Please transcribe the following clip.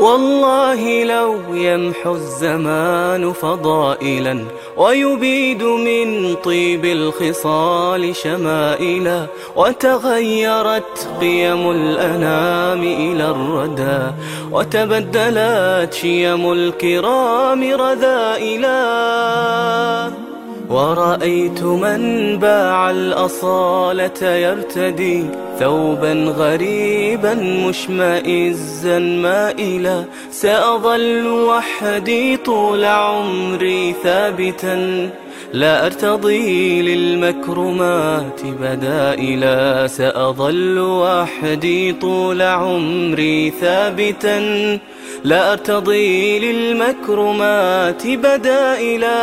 والله لو يمحو الزمان فضائلا ويبيد من طيب الخصال شمائلا وتغيرت قيم الأنام إلى الردى وتبدلت شيم الكرام رذائلا ورأيت من باع الأصالة يرتدي ثوبا غريبا مشمئزا مائلا. سأظل وحدي طول عمري ثابتا. لا أرتضي للمكرمات بدائلا سأظل وحدي طول عمري ثابتا. لا أرتضي للمكرمات بدائلا